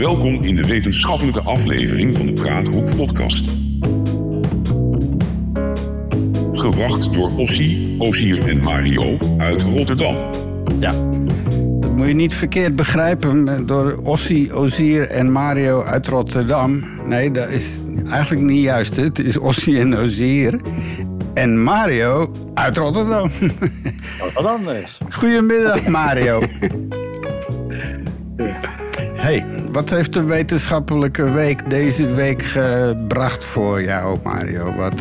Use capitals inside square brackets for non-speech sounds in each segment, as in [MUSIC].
Welkom in de wetenschappelijke aflevering van de Praathoek podcast. Gebracht door Ossie, Osier en Mario uit Rotterdam. Ja. Dat moet je niet verkeerd begrijpen eh, door Ossie, Ozier en Mario uit Rotterdam. Nee, dat is eigenlijk niet juist. Het is Ossie en Ozier en Mario uit Rotterdam. Wat anders. Goedemiddag, Mario. [LAUGHS] Hey, wat heeft de wetenschappelijke week deze week gebracht voor jou, Mario? Wat,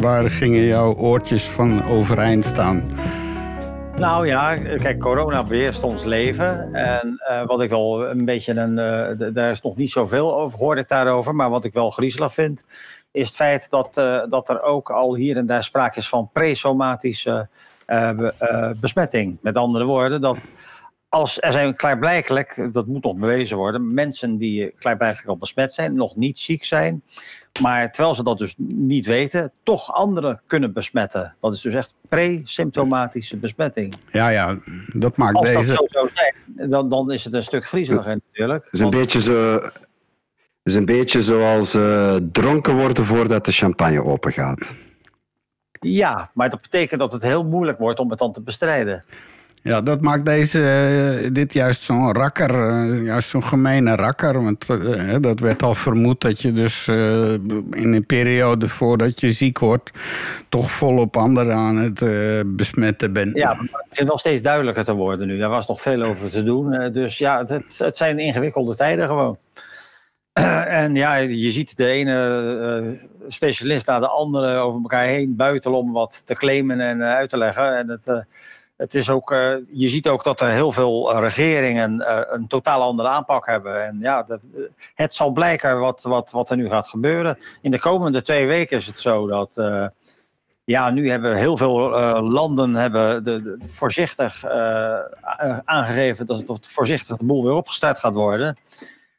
waar, gingen jouw oortjes van overeind staan? Nou ja, kijk, corona beheerst ons leven. En uh, wat ik wel een beetje een. Uh, daar is nog niet zoveel over, hoorde ik daarover. Maar wat ik wel griezelig vind, is het feit dat, uh, dat er ook al hier en daar sprake is van presomatische besmetting. Met andere woorden, dat als er zijn klaarblijkelijk, dat moet nog bewezen worden, mensen die klaarblijkelijk al besmet zijn, nog niet ziek zijn, maar terwijl ze dat dus niet weten, toch anderen kunnen besmetten. Dat is dus echt pre-symptomatische besmetting. Ja, ja, dat maakt Als deze. dat zo zou zijn, dan, dan is het een stuk griezeliger natuurlijk. Het is een Want- beetje zo. Het is een beetje zoals eh, dronken worden voordat de champagne open gaat. Ja, maar dat betekent dat het heel moeilijk wordt om het dan te bestrijden. Ja, dat maakt deze, eh, dit juist zo'n rakker, eh, juist zo'n gemene rakker. Want eh, dat werd al vermoed dat je dus in een periode voordat je ziek wordt... toch volop anderen aan het besmetten bent. Ja, het begint wel steeds duidelijker te worden nu. Daar was nog veel over te doen. Dus ja, het, het- zijn ingewikkelde tijden gewoon. [CLEARS THROAT] En ja, je ziet de ene specialist naar de andere over elkaar heen buitelen om wat te claimen en uit te leggen. En het, het is ook, eh, je ziet ook dat er heel veel eh, regeringen eh, een totaal andere aanpak hebben. En ja, het zal blijken wat, wat, wat er nu gaat gebeuren. In de komende twee weken is het zo dat. ja, nu hebben heel veel landen hebben de, voorzichtig aangegeven dat het voorzichtig de boel weer opgestart gaat worden.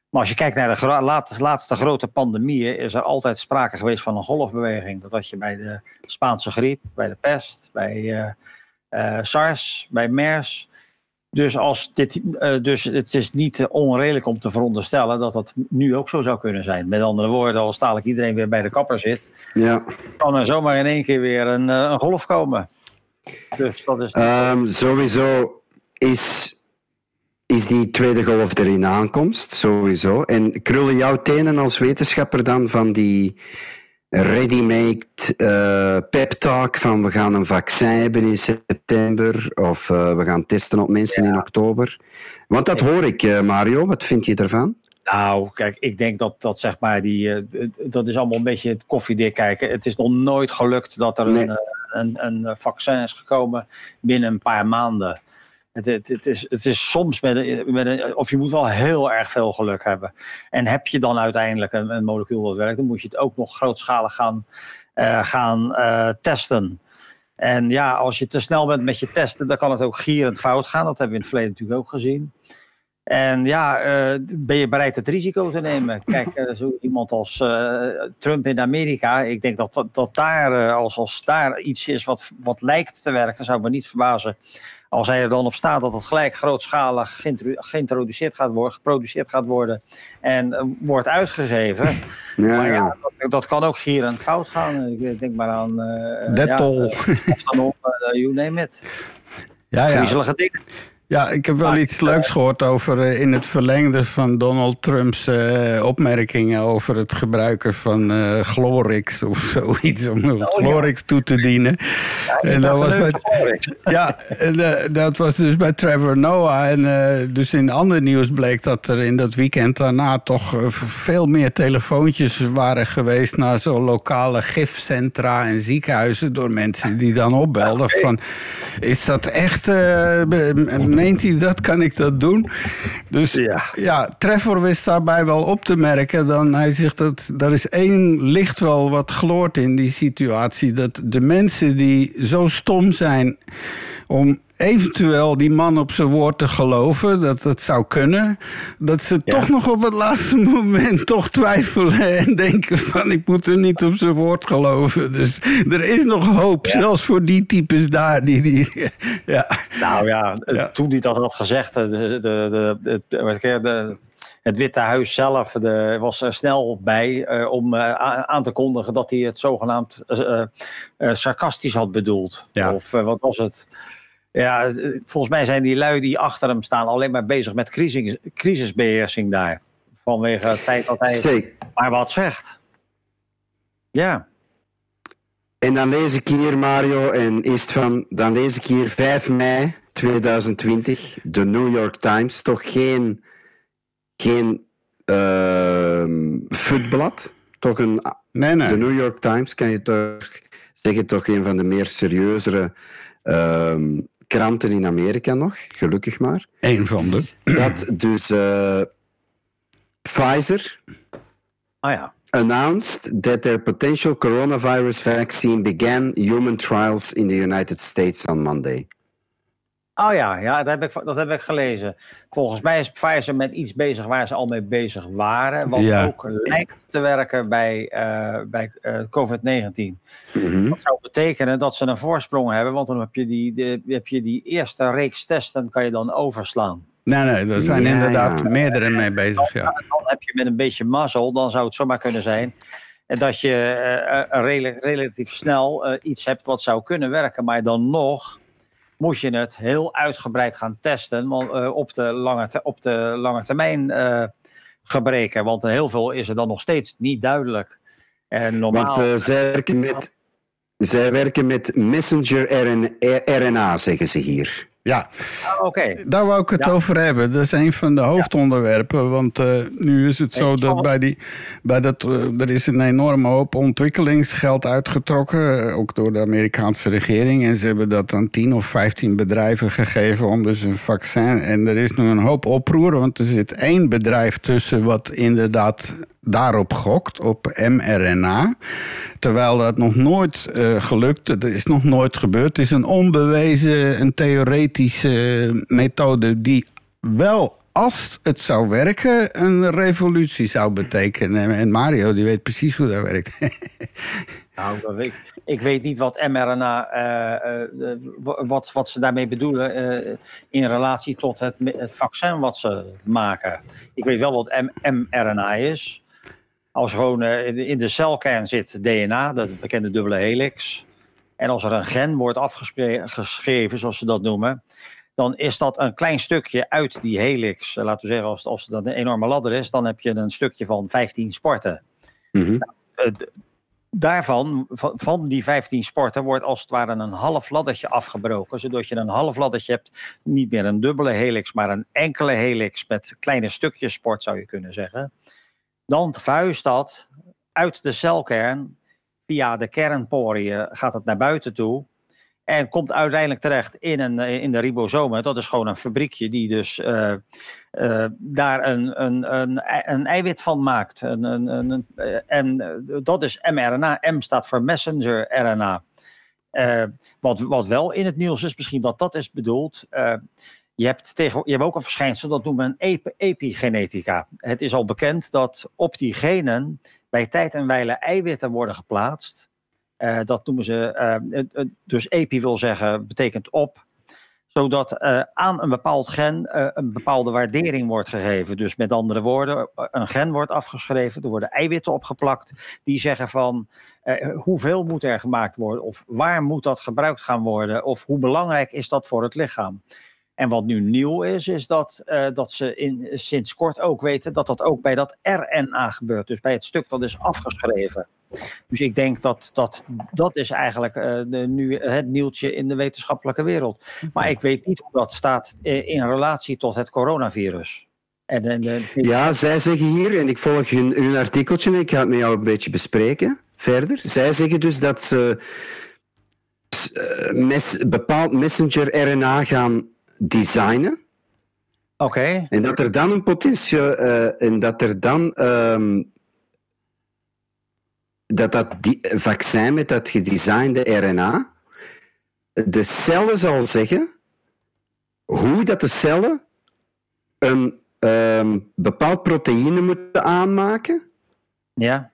Maar als je kijkt naar de gro- laatste grote pandemieën, is er altijd sprake geweest van een golfbeweging. Dat had je bij de Spaanse griep, bij de pest, bij eh, eh, SARS, bij MERS. Dus, als dit, eh, dus het is niet onredelijk om te veronderstellen dat dat nu ook zo zou kunnen zijn. Met andere woorden, als dadelijk iedereen weer bij de kapper zit, Ja. kan er zomaar in één keer weer een, eh, een golf komen. Dus dat is. Ehm, sowieso is, is die tweede golf er in aankomst. Sowieso. En krullen jouw tenen als wetenschapper dan van die ready-made eh pep talk van we gaan een vaccin hebben in september of eh, we gaan testen op mensen in oktober? Want dat hoor ik, eh, Mario. Wat vind je ervan? Nou, kijk, ik denk dat dat zeg maar die. dat is allemaal een beetje het koffiedik kijken. Het is nog nooit gelukt dat er Nee. een, een, een vaccin is gekomen binnen een paar maanden. Het, het, is, het is soms met met. Of je moet wel heel erg veel geluk hebben. En heb je dan uiteindelijk een, een molecuul dat werkt, dan moet je het ook nog grootschalig gaan, eh, gaan eh, testen. En ja, als je te snel bent met je testen, dan kan het ook gierend fout gaan. Dat hebben we in het verleden natuurlijk ook gezien. En ja, eh, ben je bereid het risico te nemen? Kijk, zo iemand als Trump in Amerika, ik denk dat, dat, daar, als, als daar iets is wat, wat lijkt te werken, zou me niet verbazen. Als hij er dan op staat dat het gelijk grootschalig geïntro- geïntroduceerd gaat worden, geproduceerd gaat worden en eh, wordt uitgegeven. Ja, Maar ja. ja, dat, dat kan ook hier een fout gaan. Ik denk maar aan. eh Dettol. Ja, eh, of dan op, eh, you name it. ja, ja. Griezelige dingen. Ja, ik heb wel Maar, iets leuks gehoord over eh, in het verlengde van Donald Trumps eh, opmerkingen over het gebruiken van eh Glorix of [LAUGHS] zoiets om Oh, ja. Glorix toe te dienen. en dat was bij, [LAUGHS] ja, en, eh, dat was dus bij Trevor Noah. En eh, dus in ander nieuws bleek dat er in dat weekend daarna toch eh, veel meer telefoontjes waren geweest naar zo'n lokale gifcentra en ziekenhuizen door mensen die dan opbelden van is dat echt, eh, meent hij dat, kan ik dat doen? Dus Ja. ja, Trevor wist daarbij wel op te merken. Dan hij zegt dat er is één licht wel wat gloort in die situatie. Dat de mensen die zo stom zijn om eventueel die man op zijn woord te geloven, dat dat zou kunnen, dat ze Ja. toch nog op het laatste moment toch twijfelen en denken van ik moet hem niet op zijn woord geloven. Dus er is nog hoop, zelfs voor die types daar. Die, die, ja. Nou ja, eh, toen hij dat had gezegd, eh, de, de, de, eh, het Witte Huis zelf de, was er snel bij om aan te kondigen dat hij het zogenaamd sarcastisch had bedoeld. Ja. Of wat was het? Ja, volgens mij zijn die lui die achter hem staan alleen maar bezig met crisis, crisisbeheersing daar. Vanwege het feit dat hij Zeker. maar wat zegt. Ja. En dan lees ik hier, Mario en Istvan, dan lees ik hier 5 mei 2020, de New York Times, toch geen, geen uh, futblad, toch een, nee, nee. de New York Times kan je toch zeggen, toch een van de meer serieuzere uh, kranten in Amerika nog, gelukkig maar. Eén van de. Dat dus uh, Pfizer. Ah ja. announced that their potential coronavirus vaccine began human trials in the United States on Monday. Oh ja, ja dat, heb ik, dat heb ik gelezen. Volgens mij is Pfizer met iets bezig waar ze al mee bezig waren. Wat Ja. ook lijkt te werken bij, eh, bij eh, COVID-19. Mhm. Dat zou betekenen dat ze een voorsprong hebben. Want dan heb je die, de, heb je die eerste reeks testen kan je dan overslaan. Nee, nee, er zijn Ja, inderdaad ja. meerdere mee bezig. Ja. Dan heb je met een beetje mazzel, dan zou het zomaar kunnen zijn. En dat je eh, eh, rela- relatief snel eh, iets hebt wat zou kunnen werken. Maar dan nog moet je het heel uitgebreid gaan testen eh, op, de lange op de lange termijn eh, gebreken. Want heel veel is er dan nog steeds niet duidelijk. En normaal. Want eh, zij, werken met, zij werken met messenger RN RNA, zeggen ze hier. Ja, Oké. daar wou ik het Ja. over hebben. Dat is een van de hoofdonderwerpen. Want eh, nu is het zo dat bij die. Bij dat, eh, er is een enorme hoop ontwikkelingsgeld uitgetrokken. eh, Ook door de Amerikaanse regering. En ze hebben dat aan 10 of 15 bedrijven gegeven om dus een vaccin. En er is nu een hoop oproer. Want er zit één bedrijf tussen wat inderdaad daarop gokt, op mRNA. Terwijl dat nog nooit eh, gelukt Het is nog nooit gebeurd. Het is een onbewezen, een theoretische methode die wel, als het zou werken, een revolutie zou betekenen. En Mario, die weet precies hoe dat werkt. [LAUGHS] Nou, dat ik, ik weet niet wat mRNA, eh, eh, wat, wat ze daarmee bedoelen in relatie tot het, het vaccin wat ze maken. Ik weet wel wat mRNA is. Als gewoon eh, in de- celkern zit DNA, dat bekende dubbele helix. En als er een gen wordt afgeschreven, zoals ze dat noemen, dan is dat een klein stukje uit die helix. Eh, Laten we zeggen, als, als dat een enorme ladder is, dan heb je een stukje van 15 sporten Mhm. eh, d- daarvan, van, van die 15 sporten, wordt als het ware een half laddertje afgebroken. Zodat je een half laddertje hebt, niet meer een dubbele helix, maar een enkele helix met kleine stukjes sport, zou je kunnen zeggen. Dan verhuist dat uit de celkern, via de kernporiën gaat het naar buiten toe. En komt uiteindelijk terecht in, een, eh, in de ribosomen. Dat is gewoon een fabriekje die dus eh, eh, daar een, een, een, een eiwit van maakt. Een, een, eh, en eh, dat is mRNA. M staat voor messenger RNA. Eh, wat, wat wel in het nieuws is, misschien dat dat is bedoeld. Je, hebt je ook een verschijnsel, dat noemen epi- epigenetica. Het is al bekend dat op die genen bij tijd en wijle eiwitten worden geplaatst. Eh, dat noemen ze, eh, dus epi wil zeggen, betekent op zodat eh, aan een bepaald gen een bepaalde waardering wordt gegeven. Dus met andere woorden, een gen wordt afgeschreven, er worden eiwitten opgeplakt die zeggen van hoeveel moet er gemaakt worden of waar moet dat gebruikt gaan worden of hoe belangrijk is dat voor het lichaam. En wat nu nieuw is, is dat, eh, dat ze in, sinds kort ook weten dat dat ook bij dat RNA gebeurt. Dus bij het stuk dat is afgeschreven. Dus ik denk dat dat, dat is eigenlijk eh, de, nu het nieuwtje in de wetenschappelijke wereld. Maar ik weet niet hoe dat staat eh, in relatie tot het coronavirus. En, en, de- Ja, zij zeggen hier, en ik volg hun, hun artikeltje en ik ga het met jou een beetje bespreken verder. Zij zeggen dus dat ze eh, mes, bepaald messenger RNA gaan designen. Oké, En dat er dan een potentieel. eh, en dat er dan. ehm, dat dat die, vaccin met dat gedesignde RNA. de cellen zal zeggen. hoe dat de cellen. een ehm, bepaald proteïne moeten aanmaken. ja.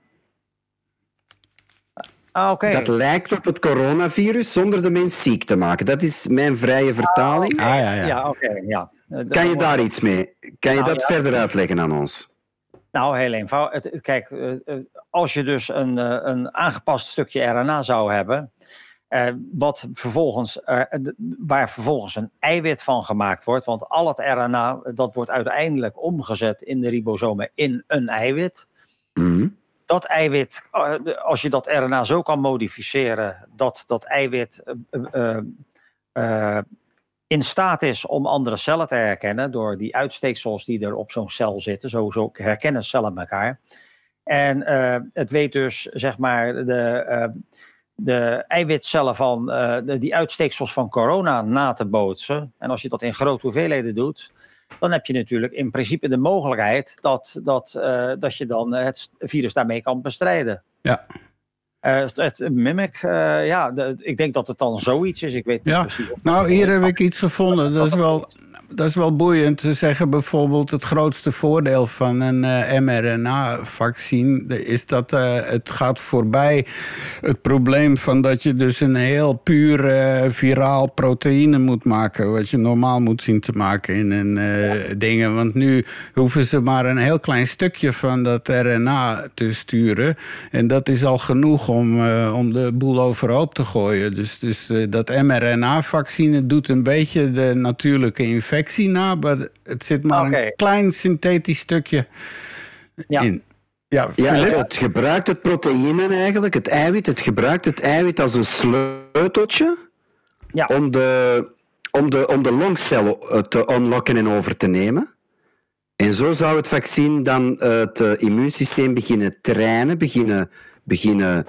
Ah, oké. dat lijkt op het coronavirus zonder de mens ziek te maken. Dat is mijn vrije vertaling. Ah ja, ja. Ja, oké, ja. Kan je daar iets mee? Kan je Nou, dat ja. verder uitleggen aan ons? Nou, heel eenvoudig. Kijk, eh, eh, als je dus een, eh, een aangepast stukje RNA zou hebben, eh, wat vervolgens, eh, waar vervolgens een eiwit van gemaakt wordt, want al het RNA dat wordt uiteindelijk omgezet in de ribosomen in een eiwit. Mhm. Dat eiwit, eh, als je dat RNA zo kan modificeren, dat dat eiwit eh, eh, in staat is om andere cellen te herkennen door die uitsteeksels die er op zo'n cel zitten. Zo, zo herkennen cellen elkaar. En het weet dus, zeg maar, de, de eiwitcellen van de, die uitsteeksels van corona na te bootsen. En als je dat in grote hoeveelheden doet, dan heb je natuurlijk in principe de mogelijkheid dat, dat, eh, dat je dan het virus daarmee kan bestrijden. Ja. Eh, het, mimic, eh, ja, de- ik denk dat het dan zoiets is. Ik weet niet Ja, precies. of Nou, hier heb ik iets gevonden. Dat is wel, dat is wel boeiend. Ze zeggen bijvoorbeeld het grootste voordeel van een eh, mRNA-vaccin is dat het gaat voorbij het probleem van dat je dus een heel puur viraal proteïne moet maken, wat je normaal moet zien te maken in een eh, dingen. Want nu hoeven ze maar een heel klein stukje van dat RNA te sturen en dat is al genoeg om, eh, om de boel overhoop te gooien. Dus, dus eh, dat mRNA-vaccine doet een beetje de natuurlijke infectie na, maar het zit maar een klein synthetisch stukje Ja. in. Ja, Ja, het, gebruikt het proteïne eigenlijk, het eiwit, het gebruikt het eiwit als een sleuteltje Ja. om de, om de, om de longcel eh, te unlocken en over te nemen. En zo zou het vaccin dan het immuunsysteem beginnen trainen, beginnen, beginnen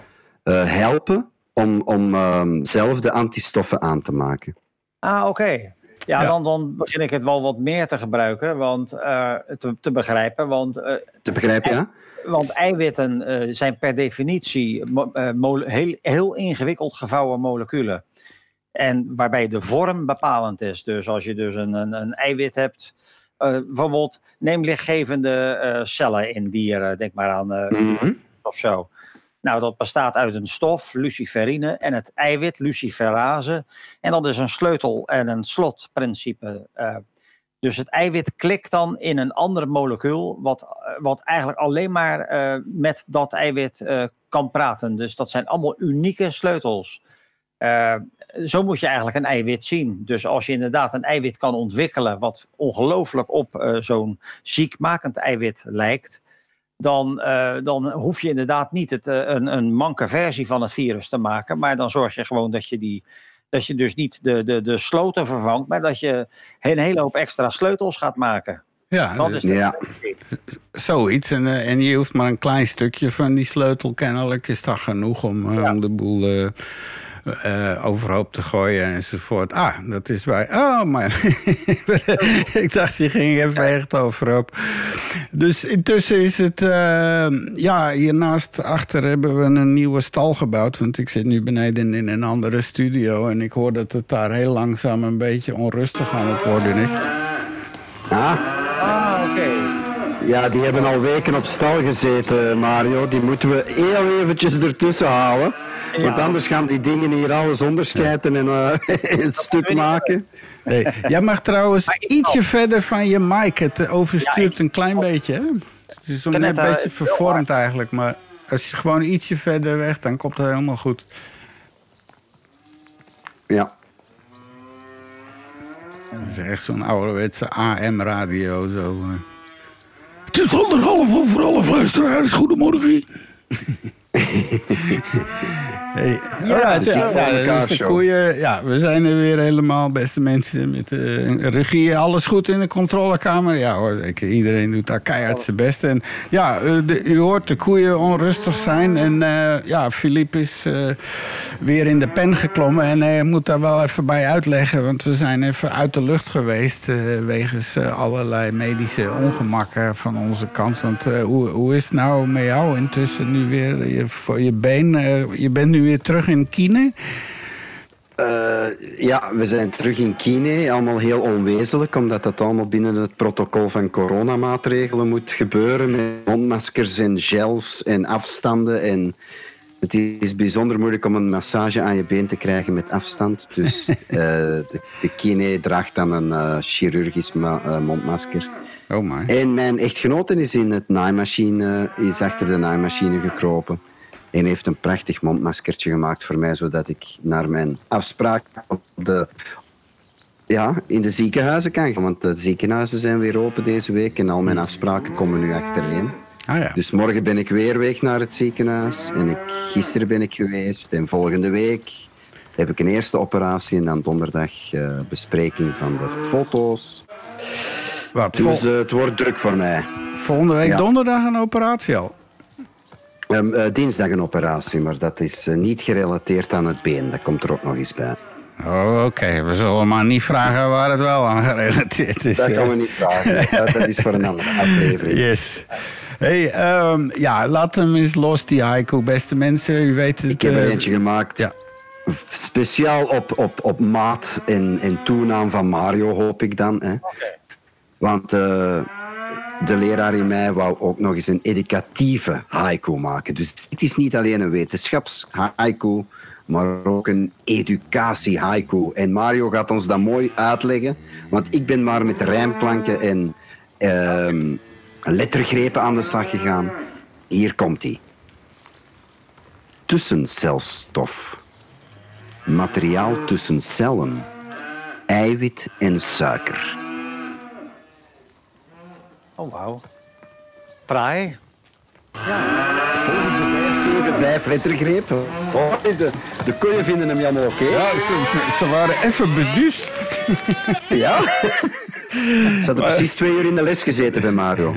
helpen om, om ehm, zelf de antistoffen aan te maken. Ah, oké. Ja, Ja. Dan, dan begin ik het wel wat meer te gebruiken, want, eh, te, te begrijpen. Want, eh, Te begrijpen, ja? want eiwitten eh, zijn per definitie eh, heel, heel ingewikkeld gevouwen moleculen. En waarbij de vorm bepalend is. Dus als je dus een, een, een eiwit hebt, eh, bijvoorbeeld neem lichtgevende eh, cellen in dieren, denk maar aan eh, Mhm. of zo. Nou, dat bestaat uit een stof, luciferine, en het eiwit, luciferase. En dat is een sleutel- en een slotprincipe. eh. dus het eiwit klikt dan in een ander molecuul, wat, eh, wat eigenlijk alleen maar eh, met dat eiwit kan praten. Dus dat zijn allemaal unieke sleutels. Zo moet je eigenlijk een eiwit zien. Dus als je inderdaad een eiwit kan ontwikkelen, wat ongelooflijk op zo'n ziekmakend eiwit lijkt, dan, eh, dan hoef je inderdaad niet het, eh, een, een manke versie van het virus te maken. Maar dan zorg je gewoon dat je, die, dat je dus niet de, de, de sloten vervangt, maar dat je een hele hoop extra sleutels gaat maken. Ja, Dat is de Ja. zoiets. En, eh, en je hoeft maar een klein stukje van die sleutel. Kennelijk is dat genoeg om, Ja. om de boel eh, overhoop te gooien enzovoort. Ah, dat is bij. Oh, maar [LAUGHS] ik dacht, die ging even echt overhoop. Dus intussen is het. eh, ja, hiernaast achter hebben we een nieuwe stal gebouwd. Want ik zit nu beneden in een andere studio. En ik hoor dat het daar heel langzaam een beetje onrustig aan het worden is. Ah, Ah, oké. ja, die hebben al weken op stal gezeten, Mario. Die moeten we heel eventjes ertussen halen. Want anders gaan die dingen hier alles onderscheiden en eh, [LAUGHS] een stuk maken. Hey, jij mag trouwens Maar ietsje verder van je mic. Het overstuurt Ja, ik- een klein beetje. Hè? Het is net een eh, beetje vervormd eigenlijk. Maar als je gewoon ietsje verder weg, dan komt het helemaal goed. Ja. Het is echt zo'n ouderwetse AM-radio. Zo. eh. Het is anderhalf over alle luisteraars. Goedemorgen. [LAUGHS] Hey, Ja, alright, de ja, ja, dus koeien, ja, we zijn er weer helemaal, beste mensen. Met de regie, alles goed in de controlekamer? Ja hoor, ik, iedereen doet daar keihard zijn best. En ja, eh, de- u hoort de koeien onrustig zijn. En eh, ja, Philippe is eh, weer in de pen geklommen. En hij moet daar wel even bij uitleggen. Want we zijn even uit de lucht geweest. eh, wegens eh, allerlei medische ongemakken van onze kant. Want eh, hoe, hoe is het nou met jou intussen nu weer? Je, voor je been, eh, je bent nu weer terug in Kine. Eh, ja, we zijn terug in Kine. Allemaal heel onwezenlijk, omdat dat allemaal binnen het protocol van coronamaatregelen moet gebeuren. Met mondmaskers en gels en afstanden. En het is bijzonder moeilijk om een massage aan je been te krijgen met afstand. Dus [LAUGHS] eh, de, de kine draagt dan een eh, chirurgisch ma- mondmasker. Oh my. En mijn echtgenote is in het naaimachine, is achter de naaimachine gekropen. En heeft een prachtig mondmaskertje gemaakt voor mij, zodat ik naar mijn afspraak op de, ja, in de ziekenhuizen kan gaan. Want de ziekenhuizen zijn weer open deze week en al mijn afspraken komen nu achtereen. Ah ja. Dus morgen ben ik weer weg naar het ziekenhuis. En ik, gisteren ben ik geweest. En volgende week heb ik een eerste operatie. En dan donderdag eh, bespreking van de foto's. Wat, Dus eh, het wordt druk voor mij. volgende week ja. donderdag een operatie al? Ehm, eh, dinsdag een operatie, maar dat is eh, niet gerelateerd aan het been. Dat komt er ook nog eens bij. Oh, oké. We zullen maar niet vragen waar het wel aan gerelateerd is. Dat gaan we niet vragen. [LAUGHS] dat, dat is voor een andere aflevering. Yes. Hey, ehm, ja, laat hem eens los, die haiku, beste mensen. U weet het. Ik heb eh, er eentje gemaakt. Ja. Speciaal op, op, op maat en, en toenaam van Mario, hoop ik dan. Hè. Want eh, de leraar in mij wou ook nog eens een educatieve haiku maken. Dus het is niet alleen een wetenskaps haiku, maar ook een educatie haiku. En Mario gaat ons dat mooi uitleggen, want ik ben maar met rijmplanken en ehm, lettergrepen aan de slag gegaan. Hier komt hij. Tussencelstof. Materiaal tussen cellen. Eiwit en suiker. Oh, wauw. Fraai. Volgens de vijf lettergrepen. Oh, de, de koeien vinden hem jammer oké. Ja, ze, ze- waren even beduust. [LAUGHS] Ja. Ze hadden precies twee uur in de les gezeten bij Mario.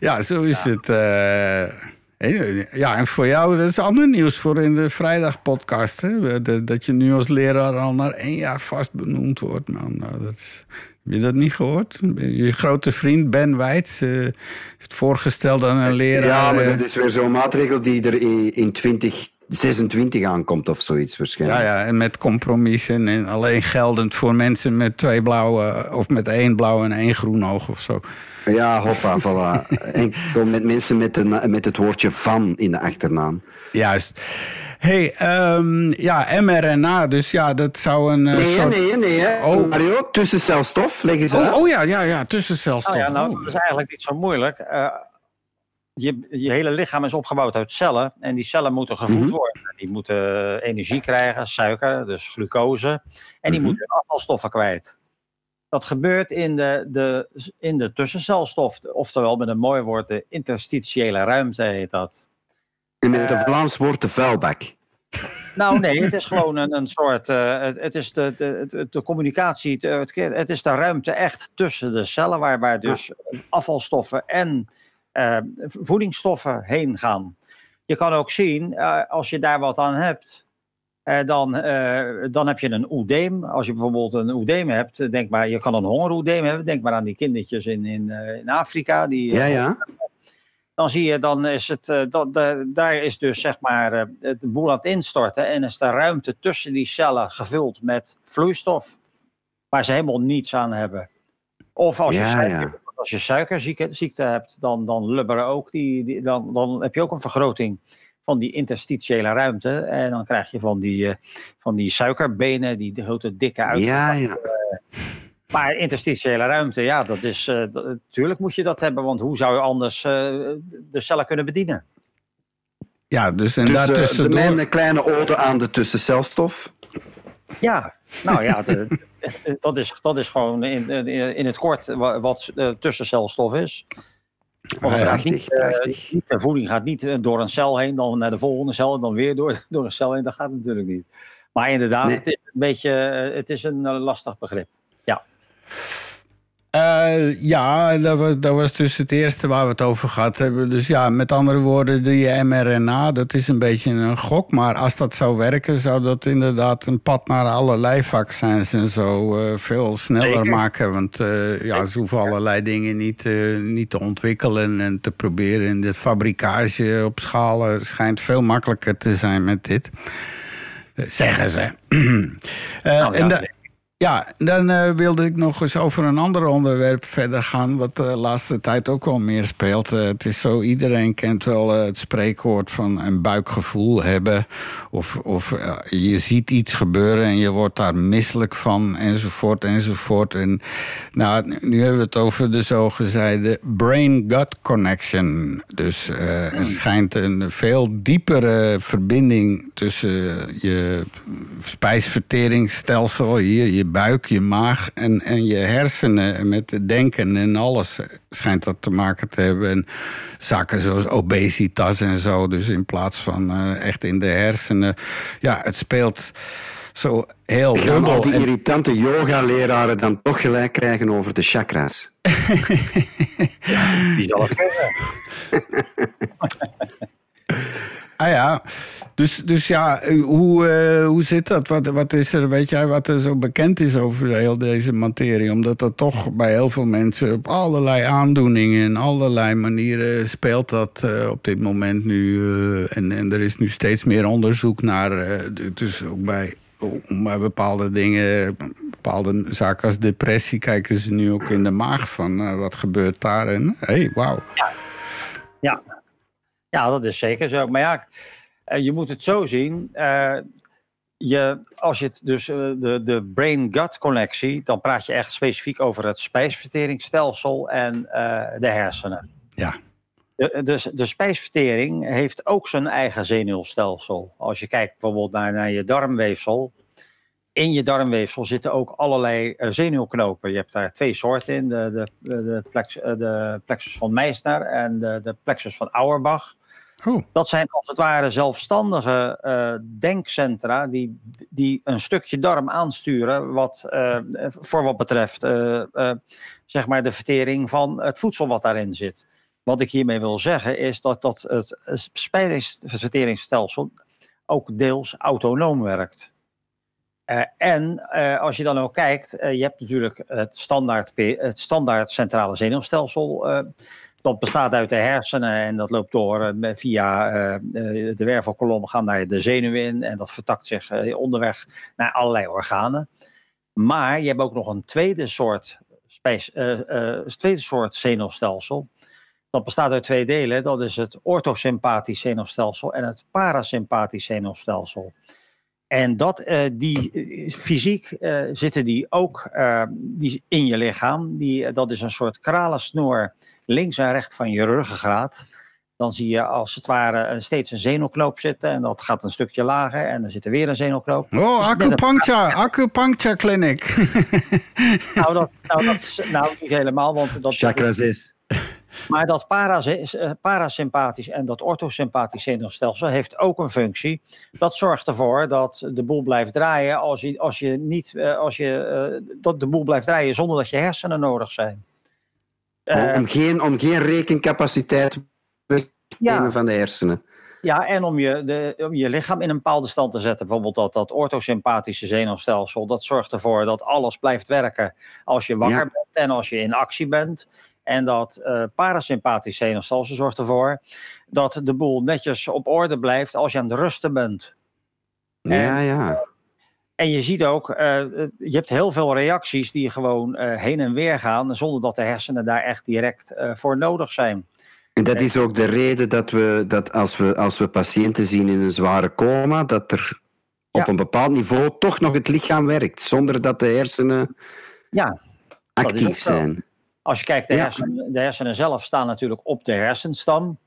Ja, zo is het. eh. Hey, Ja, en voor jou, dat is ander nieuws voor in de vrijdagpodcast. Hè? Dat- Dat je nu als leraar al naar één jaar vast benoemd wordt. Man. Nou, dat is, heb je dat niet gehoord? Je grote vriend Ben Weitz eh, heeft voorgesteld aan een leraar. Ja, maar eh, dat is weer zo'n maatregel die er in in 2026 aankomt of zoiets Ja, waarschijnlijk. ja, en met compromissen en alleen geldend voor mensen met twee blauwe of met één blauw en één groen oog of zo. Ja, hoppa, voilà. [LAUGHS] Enkel met mensen met, een, met het woordje van in de achternaam. Juist. hey, ehm, ja, mRNA, dus ja, dat zou een eh, Nee, soort... nee, nee. Oh. Mario, tussencelstof, leg eens uit. Oh, oh ja, ja, ja, tussencelstof. Nou ja, nou, Oh. dat is eigenlijk niet zo moeilijk. Eh, je, je hele lichaam is opgebouwd uit cellen. En die cellen moeten gevoed Mhm. worden. Die moeten eh, energie krijgen, suiker, dus glucose. En die Mhm. moeten afvalstoffen kwijt. Dat gebeurt in de, de, in de tussencelstof. Oftewel, met een mooi woord, de interstitiële ruimte heet dat. En met het Vlaams woord de vuilbak. Nou nee, het is [LAUGHS] gewoon een, een soort, eh, het, het is de, de, de, de communicatie, het, het, is de ruimte echt tussen de cellen, waar, waar dus afvalstoffen en eh, voedingsstoffen heen gaan. Je kan ook zien, eh, als je daar wat aan hebt, eh, dan, eh, dan heb je een oedeem. Als je bijvoorbeeld een oedeem hebt, eh, denk maar, je kan een hongeroedeem hebben. Denk maar aan die kindertjes in, in, eh, in Afrika. Die, Ja, eh, ja. Dan zie je, dan is het, eh, dat, de- daar is dus zeg maar eh, de boel aan het instorten en is de ruimte tussen die cellen gevuld met vloeistof, waar ze helemaal niets aan hebben. Of als je, Ja, suiker, ja. als je suikerziekte hebt, dan, dan lubberen ook die, die, dan, dan heb je ook een vergroting van die interstitiële ruimte. En dan krijg je van die, eh, van die suikerbenen, die grote dikke uit. Ja, ja. Maar interstitiële ruimte, ja, dat is. eh, dat- natuurlijk moet je dat hebben, want hoe zou je anders eh, de cellen kunnen bedienen? Ja, dus en Dus eh, de, daartussendoor... mijn kleine ode aan de tussencelstof. Ja, nou ja, de- [LAUGHS] dat, is, dat is gewoon in, in, het kort wa- wat eh, tussencelstof is. Ja, gaat niet, eh, prachtig. de voeding gaat niet eh, door een cel heen, dan naar de volgende cel, en dan weer door, [LAUGHS] door een cel heen. Dat gaat natuurlijk niet. Maar inderdaad, Nee. het is een beetje, eh, het is een eh, lastig begrip. Eh, ja, dat was, dat was dus het eerste waar we het over gehad hebben. Dus ja, met andere woorden, die mRNA, dat is een beetje een gok. Maar als dat zou werken, zou dat inderdaad een pad naar allerlei vaccins en zo eh, veel sneller Zeker. maken. Want eh, ja, ze hoeven allerlei dingen niet, niet te ontwikkelen en te proberen. En de fabricage op schaal schijnt veel makkelijker te zijn met dit. Zeggen ze. [CLEARS THROAT] Nou, en Ja, dan uh, wilde ik nog eens over een ander onderwerp verder gaan, wat de laatste tijd ook wel meer speelt. Uh, het is zo, iedereen kent wel uh, het spreekwoord van een buikgevoel hebben. Of, of je ziet iets gebeuren en je wordt daar misselijk van, enzovoort, enzovoort. En nou, nu hebben we het over de zogezegde brain-gut connection. Dus er schijnt een veel diepere verbinding tussen je spijsverteringsstelsel, hier, je buik, je maag en, en je hersenen met het denken en alles schijnt dat te maken te hebben. En zaken zoals obesitas en zo. Dus in plaats van uh, echt in de hersenen. Ja, het speelt zo heel Gaan dubbel. al die irritante yoga-leraren dan toch gelijk krijgen over de chakras? [LAUGHS] Die zal het. [LAUGHS] Ah ja, dus, dus ja, hoe, uh, hoe zit dat? Wat, wat is er, weet jij, wat er zo bekend is over heel deze materie? Omdat dat toch bij heel veel mensen op allerlei aandoeningen en allerlei manieren speelt dat uh, op dit moment nu. Uh, en, en er is nu steeds meer onderzoek naar, dus ook bij bij bepaalde dingen, bepaalde zaken als depressie, kijken ze nu ook in de maag van wat gebeurt daar en hé, hey, wauw. Ja. Ja, dat is zeker zo. Maar ja, je moet het zo zien. Uh, je, als je het dus uh, de, de brain-gut connectie, dan praat je echt specifiek over het spijsverteringsstelsel en uh, de hersenen. Ja. De, de, de, spijsvertering heeft ook zijn eigen zenuwstelsel. Als je kijkt bijvoorbeeld naar, naar je darmweefsel. In je darmweefsel zitten ook allerlei zenuwknopen. Je hebt daar twee soorten in: de, de, de, plex, de plexus van Meissner en de, de plexus van Auerbach. Oh. Dat zijn als het ware zelfstandige uh, denkcentra die, die een stukje darm aansturen wat, uh, voor wat betreft uh, zeg maar de vertering van het voedsel wat daarin zit. Wat ik hiermee wil zeggen is dat, dat het spijsverteringsstelsel ook deels autonoom werkt. en als je dan ook kijkt, je hebt natuurlijk het standaard, het standaard centrale zenuwstelsel dat bestaat uit de hersenen en dat loopt door uh, via uh, de wervelkolom, gaan naar de zenuwen in en dat vertakt zich onderweg naar allerlei organen. Maar je hebt ook nog een tweede soort, tweede soort zenuwstelsel. Dat bestaat uit twee delen. Dat is het orthosympathisch zenuwstelsel en het parasympathisch zenuwstelsel. En dat, die, fysiek zitten die ook die in je lichaam. Die, dat is een soort kralensnoer links en rechts van je ruggengraat. Dan zie je als het ware steeds een zenuwknoop zitten. En dat gaat een stukje lager. En dan zit er weer een zenuwknoop. Oh, acupuncture. Acupuncture clinic. [LAUGHS] nou, dat, nou, dat is nou niet helemaal. Want dat, Chakras is. Maar dat parasympathisch en dat orthosympathisch zenuwstelsel heeft ook een functie. Dat zorgt ervoor dat de boel blijft draaien als je, als je niet, als je, dat de boel blijft draaien zonder dat je hersenen nodig zijn. Uh, om, geen, om geen rekencapaciteit weg te nemen van de hersenen. Ja, en om je, de, om je lichaam in een bepaalde stand te zetten. Bijvoorbeeld dat, dat orthosympathische zenuwstelsel. Dat zorgt ervoor dat alles blijft werken als je wakker ja. bent en als je in actie bent. En dat uh, parasympathisch zenuwstelsel zorgt ervoor dat de boel netjes op orde blijft als je aan het rusten bent. Ja, ja. En je ziet ook, uh, je hebt heel veel reacties die gewoon uh, heen en weer gaan, zonder dat de hersenen daar echt direct uh, voor nodig zijn. En dat is ook de reden dat we, dat als we, als we patiënten zien in een zware coma, dat er op een bepaald niveau toch nog het lichaam werkt, zonder dat de hersenen ja, actief zijn. Als je kijkt, de, ja. hersenen, de hersenen zelf staan natuurlijk op de hersenstam.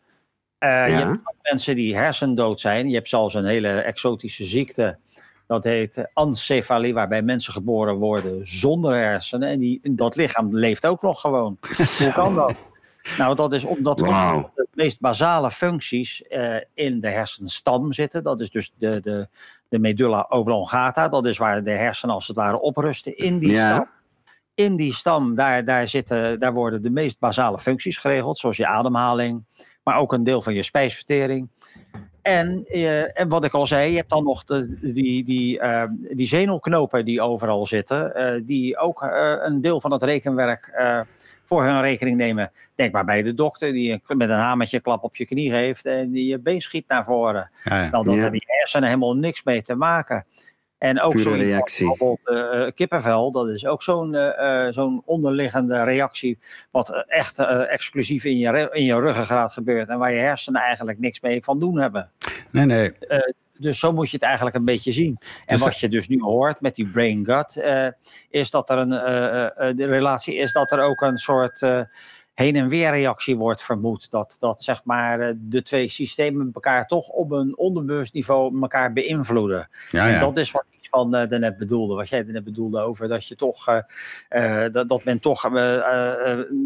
Je hebt mensen die hersendood zijn. Je hebt zelfs een hele exotische ziekte. Dat heet ancefalie, waarbij mensen geboren worden zonder hersenen. En die, dat lichaam leeft ook nog gewoon. [LAUGHS] Hoe kan dat? Nou, dat is omdat wow. de meest basale functies uh, in de hersenstam zitten. Dat is dus de, de, de medulla oblongata. Dat is waar de hersenen als het ware oprusten in die Ja. stam. In die stam, daar, daar, zitten, daar worden de meest basale functies geregeld. Zoals je ademhaling, maar ook een deel van je spijsvertering. En, uh, en wat ik al zei, je hebt dan nog de, die, die, uh, die zenuwknopen die overal zitten, uh, die ook een deel van het rekenwerk voor hun rekening nemen. Denk maar bij de dokter die met een hamertje klap op je knie geeft en die je been schiet naar voren. Ja, ja. Nou, dan Ja. hebben je hersenen helemaal niks mee te maken. En ook zo'n reactie. bijvoorbeeld eh, kippenvel, dat is ook zo'n eh, eh, zo'n onderliggende reactie, wat eh, echt eh, exclusief in je, in je ruggengraat gebeurt en waar je hersenen eigenlijk niks mee van doen hebben. Nee, nee. Dus zo moet je het eigenlijk een beetje zien. En Dus wat je dus nu hoort met die brain gut, eh, is dat er een eh, eh, eh, de relatie is dat er ook een soort eh, heen en weer reactie wordt vermoed. Dat, dat zeg maar eh, de twee systemen elkaar toch op een onderbewust niveau elkaar beïnvloeden. Ja, En dat is wat iets van eh, daarnet bedoelde, wat jij net bedoelde over dat je toch eh, dat, dat men toch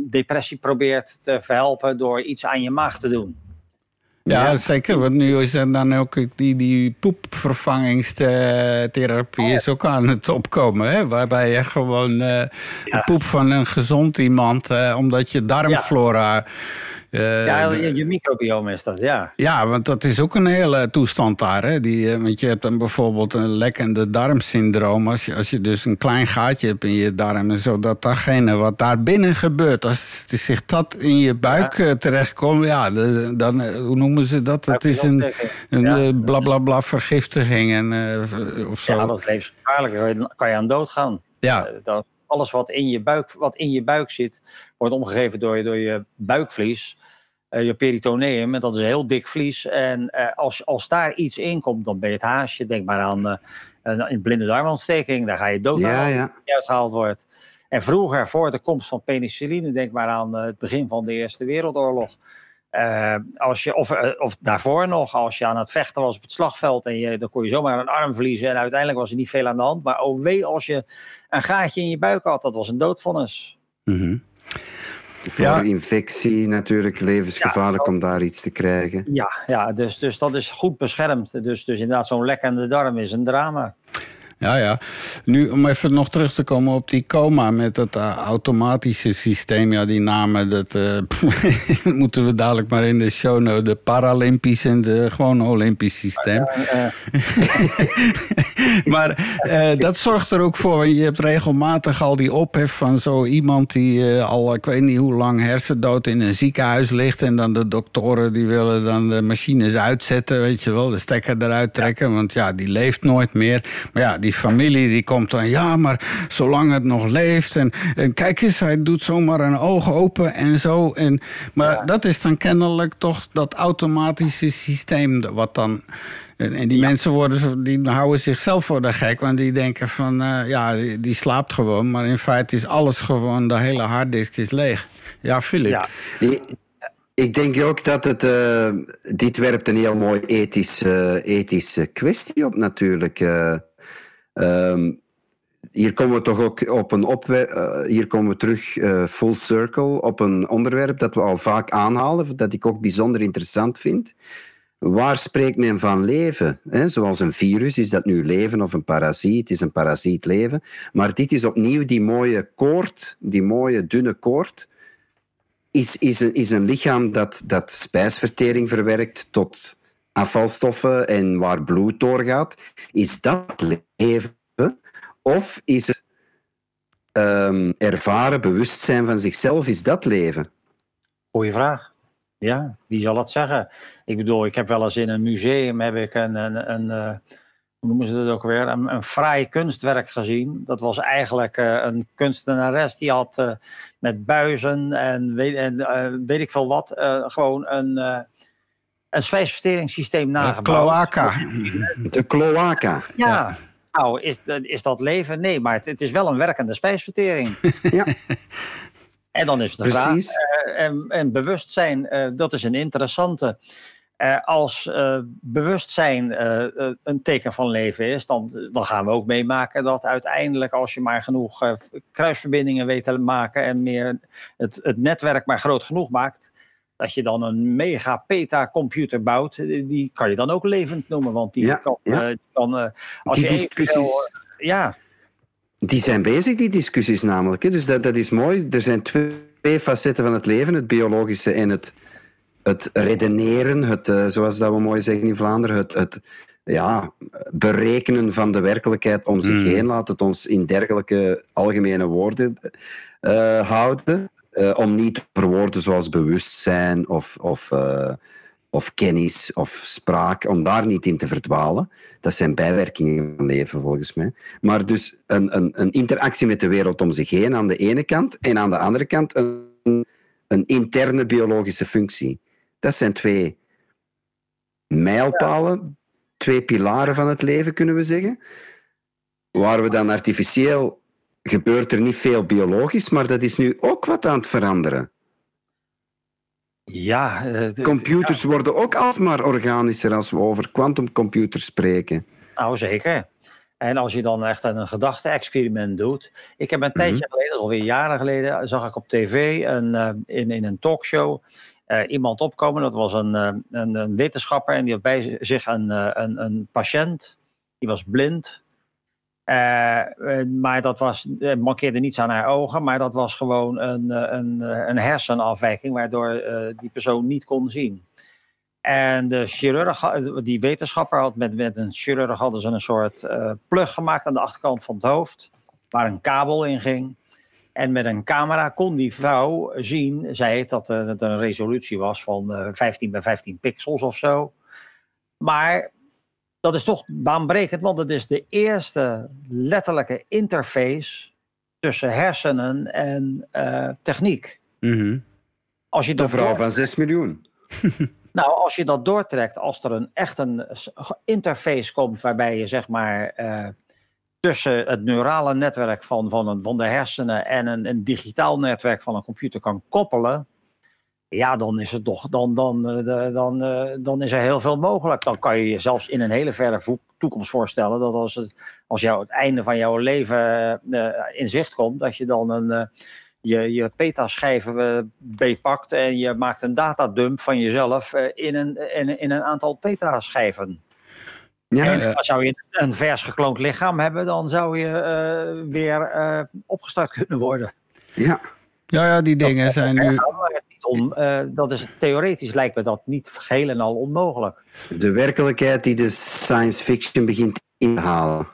depressie probeert te verhelpen door iets aan je maag te doen. Ja, zeker. Want nu is er dan ook die, die poepvervangingstherapie is ook aan het opkomen. Hè? Waarbij je gewoon eh, Ja. de poep van een gezond iemand, eh, omdat je darmflora. Eh, Ja, je, je microbiome is dat, ja. ja, want dat is ook een hele toestand daar. Hè? Die, eh, want je hebt dan bijvoorbeeld een lekkende darmsyndroom. Als je, als je dus een klein gaatje hebt in je darm en zo, dat datgene wat daar binnen gebeurt, als zich dat in je buik eh, terechtkomt, ja, dan, hoe noemen ze dat? Dat is een, een Ja. bla bla bla vergiftiging en, eh, of zo. Ja, dat is levensgevaarlijk. Daar kan je- aan doodgaan. Ja, Eh, dat alles wat in, je buik, wat in je buik zit, wordt omgegeven door je, door je buikvlies, je peritoneum. En dat is een heel dik vlies. En eh, als, als daar iets in komt, dan ben je het haasje. Denk maar aan eh, een, blinde darmontsteking. Daar ga je dood Ja, aan ja. die uitgehaald wordt. En vroeger, voor de komst van penicilline, denk maar aan eh, het begin van de Eerste Wereldoorlog. Eh, als je, of, eh, of daarvoor nog, als je aan het vechten was op het slagveld en je, dan kon je zomaar een arm verliezen en uiteindelijk was er niet veel aan de hand. Maar oh wee als je een gaatje in je buik had, dat was een doodvonnis. mhm. Voor Ja. infectie natuurlijk levensgevaarlijk om daar iets te krijgen. Ja, ja dus, dus dat is goed beschermd. Dus, dus inderdaad, zo'n lekkende darm is een drama. Ja, ja. Nu, om even nog terug te komen op die coma met dat eh, automatische systeem. Ja, die namen, dat eh, [LAUGHS] moeten we dadelijk maar in de show notes. De Paralympisch en de gewoon Olympisch systeem. [LAUGHS] Maar eh, dat zorgt er ook voor. want Je hebt regelmatig al die ophef van zo iemand die al, ik weet niet hoe lang, hersendood in een ziekenhuis ligt. En dan de doktoren die willen dan de machines uitzetten, weet je wel, de stekker eruit trekken. Want ja, die leeft nooit meer. Maar ja, die familie die komt dan, ja, maar zolang het nog leeft. En, en kijk eens, hij doet zomaar een oog open en zo. En, maar Ja. dat is dan kennelijk toch dat automatische systeem wat dan. En die mensen worden, die houden zichzelf voor de gek. Want die denken van, eh, ja, die, slaapt gewoon. Maar in feite is alles gewoon, de hele harddisk is leeg. Ja, Filip. ja, Ik, denk ook dat het. eh, dit werpt een heel mooi ethisch, eh, ethische kwestie op, natuurlijk. Ehm, hier komen we toch ook op een opwer- eh, hier komen we terug eh, full circle op een onderwerp dat we al vaak aanhalen, dat ik ook bijzonder interessant vind. Waar spreekt men van leven? Zoals een virus, is dat nu leven of een parasiet? is een parasiet leven. Maar dit is opnieuw die mooie koord, die mooie dunne koord, is, is, een, is een lichaam dat, dat spijsvertering verwerkt tot afvalstoffen en waar bloed doorgaat. Is dat leven? Of is het ehm, ervaren bewustzijn van zichzelf? Is dat leven? goeie vraag. Ja, wie zal dat zeggen? Ik bedoel, ik heb wel eens in een museum heb ik een, een, een eh, hoe noemen ze dat ook weer, een, een fraai kunstwerk gezien. Dat was eigenlijk eh, een kunstenares die had eh, met buizen en weet, en, weet ik veel wat, gewoon een, een spijsverteringssysteem nagebouwd. Cloaca. De cloaca. Ja. Nou, is, is dat leven? Nee, maar het, het is wel een werkende spijsvertering. [LAUGHS] Ja. En dan is de vraag, Precies. eh, en, en bewustzijn, eh, dat is een interessante. Eh, als eh, bewustzijn een teken van leven is, dan, dan gaan we ook meemaken dat uiteindelijk, als je maar genoeg kruisverbindingen weet te maken en meer het, het netwerk maar groot genoeg maakt, dat je dan een mega peta-computer bouwt, eh, die kan je dan ook levend noemen, want die Ja, kan, ja. eh, die kan eh, als Die je discussies- ja, Die zijn bezig, die discussies namelijk. hè. Dus dat, dat is mooi. Er zijn twee facetten van het leven: het biologische en het, het redeneren, het, zoals dat we mooi zeggen in Vlaanderen, het, het ja, berekenen van de werkelijkheid om zich Mm. heen. Laat het ons in dergelijke algemene woorden eh, houden. Eh, om niet te verwoorden zoals bewustzijn of, of eh, of kennis of spraak, om daar niet in te verdwalen. Dat zijn bijwerkingen van leven volgens mij. Maar dus een, een, een interactie met de wereld om zich heen aan de ene kant en aan de andere kant een, een interne biologische functie. Dat zijn twee mijlpalen, twee pilaren van het leven, kunnen we zeggen. Waar we dan artificieel gebeurt er niet veel biologisch, maar dat is nu ook wat aan het veranderen. Ja, uh, computers worden ook alsmaar organischer als we over quantumcomputers spreken. Nou, zeker. En als je dan echt een gedachte-experiment doet. Ik heb een tijdje mhm. geleden, alweer jaren geleden, zag ik op tv een, uh, in, in een talkshow uh, iemand opkomen. Dat was een, een, een, wetenschapper en die had bij zich een, een, een patiënt. Die was blind. Uh, maar dat was, uh, mankeerde niets aan haar ogen, maar dat was gewoon een, een, een hersenafwijking waardoor die persoon niet kon zien. En de chirurg, die wetenschapper had met, met een chirurg hadden ze een soort plug gemaakt aan de achterkant van het hoofd, waar een kabel in ging. En met een camera kon die vrouw zien, zei het, dat het een resolutie was van 15 bij 15 pixels of zo. Maar dat is toch baanbrekend, want het is de eerste letterlijke interface tussen hersenen en uh, techniek. Mm -hmm. als je de vrouw van 6 miljoen. [LAUGHS] [LAUGHS] nou, als je dat doortrekt, als er een echt een interface komt waarbij je zeg maar uh, tussen het neurale netwerk van, van, een, van de hersenen en een, een digitaal netwerk van een computer kan koppelen, ja, dan is het toch, dan, dan, eh, dan, eh, dan is er heel veel mogelijk. Dan kan je je zelfs in een hele verre toekomst voorstellen dat als, het, als jou, het einde van jouw leven uh, in zicht komt, dat je dan een, je, je petaschijven beetpakt en je maakt een datadump van jezelf in, een, in, in een aantal petaschijven. Ja, en als zou je een vers gekloond lichaam hebben, dan zou je weer opgestart kunnen worden. Ja. Ja, ja, die dingen zijn nu om. Uh, dat is, theoretisch lijkt me dat niet geheel en al onmogelijk. De werkelijkheid die de science fiction begint in te halen.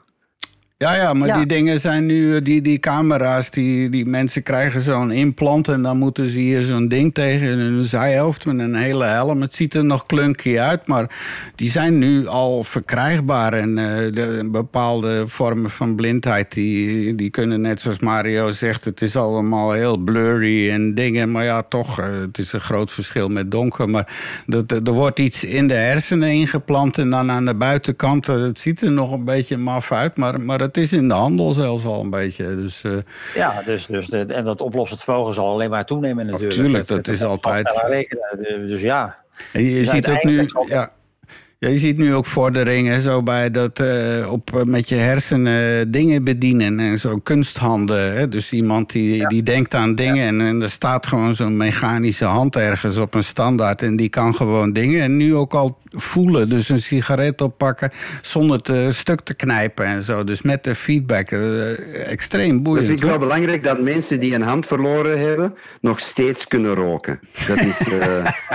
Ja, ja, maar die dingen zijn nu, eh, die, die camera's, die, die mensen krijgen zo'n implant en dan moeten ze hier zo'n ding tegen hun zijhoofd met een hele helm. Het ziet er nog klunky uit, maar die zijn nu al verkrijgbaar. En uh, de, bepaalde vormen van blindheid, die, die kunnen net zoals Mario zegt, het is allemaal heel blurry en dingen. Maar ja, toch, uh, het is een groot verschil met donker. Maar dat, er wordt iets in de hersenen ingeplant en dan aan de buitenkant, het ziet er nog een beetje maf uit, maar, maar het is in de handel zelfs al een beetje. Dus, uh, ja, dus, dus de, en dat oplossend vermogen zal alleen maar toenemen natuurlijk. Natuurlijk, dat, dat, is altijd. Dus ja. En je dus ziet ook nu. Ja, ja, je ziet nu ook vorderingen zo bij dat uh, op, eh, met je hersenen dingen bedienen en zo kunsthanden. Hè? Dus iemand die, die denkt aan dingen en, en er staat gewoon zo'n mechanische hand ergens op een standaard en die kan gewoon dingen. En nu ook al voelen, dus een sigaret oppakken zonder te stuk te knijpen en zo. Dus met de feedback, uh, extreem boeiend. Dat vind ik wel belangrijk dat mensen die een hand verloren hebben nog steeds kunnen roken. Dat is [LAUGHS]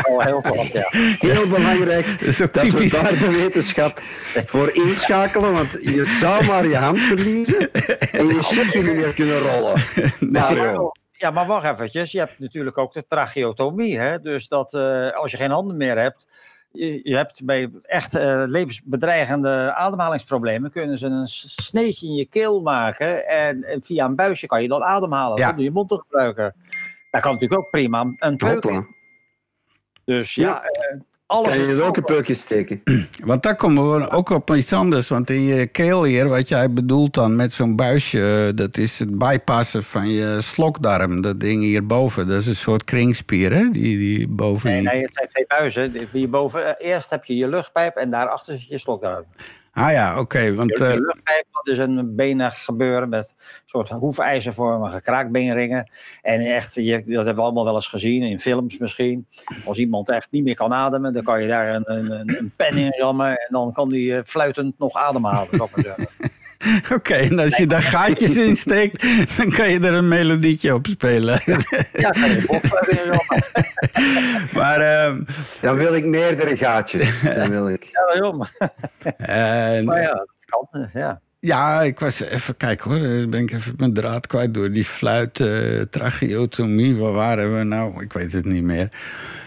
oh, heel, goed, ja. heel belangrijk. [LAUGHS] Dat is ook typisch daar de wetenschap voor inschakelen, want je zou maar je hand verliezen en je shitje niet meer kunnen rollen. [LAUGHS] Nou, ja, maar wacht eventjes. Je hebt natuurlijk ook de tracheotomie. Hè? Dus dat uh, als je geen handen meer hebt, je, je hebt bij echt uh, levensbedreigende ademhalingsproblemen, kunnen ze een sneetje in je keel maken en, en via een buisje kan je dan ademhalen ja. zonder je mond te gebruiken. Dat kan natuurlijk ook prima een peuk. Dus ja, ja. Alles kan je ook een peukje steken. [CLEARS THROAT] Want daar komen we ook op iets anders. Want in je keel hier, wat jij bedoelt dan met zo'n buisje... Eh, dat is het bypassen van je slokdarm. Dat ding hierboven, dat is een soort kringspier, hè? Die, die boven... Nee, nee, het zijn twee buizen. Hierboven, eh, eerst heb je je luchtpijp en daarachter zit je slokdarm. Ah ja, oké. want, de, luchtpijp, dat is een benig gebeuren met soort hoefijzervormige kraakbeenringen. En echt, je, dat hebben we allemaal wel eens gezien, in films misschien. Als iemand echt niet meer kan ademen, dan kan je daar een, een, een pen in rammen en dan kan die eh, fluitend nog ademhalen. [LAUGHS] Oké, en als je daar gaatjes in steekt, [LAUGHS] dan kan je er een melodietje op spelen. Ja, kan je Maar... [LAUGHS] Uh, dan wil ik meerdere gaatjes. Dan wil ik. Ja, daarom. En, maar ja, dat kan, ja. Ja, ik was even kijken hoor. Dan ben ik even mijn draad kwijt door die fluit, uh, tracheotomie. Waar waren we nou? Ik weet het niet meer.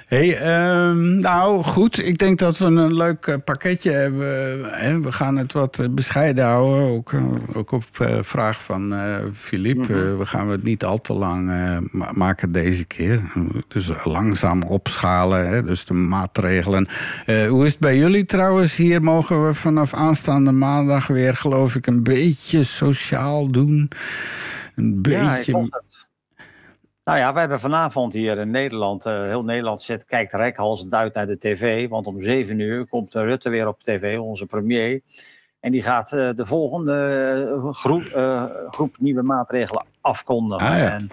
Hey, ehm, nou goed, ik denk dat we een leuk eh, pakketje hebben. We gaan het wat eh, bescheiden houden, ook, eh, ook op vraag van Philippe. Mhm. we gaan het niet al te lang maken deze keer. Dus langzaam opschalen, hè? dus de maatregelen. hoe is het bij jullie trouwens? Hier mogen we vanaf aanstaande maandag weer, geloof ik, een beetje sociaal doen. Een beetje... Nou ja, we hebben vanavond hier in Nederland, uh, heel Nederland zit, kijkt rijkhalsend uit naar de tv. Want om zeven uur komt Rutte weer op tv, onze premier. En die gaat uh, de volgende groep, uh, groep, nieuwe maatregelen afkondigen. Ah, ja. En,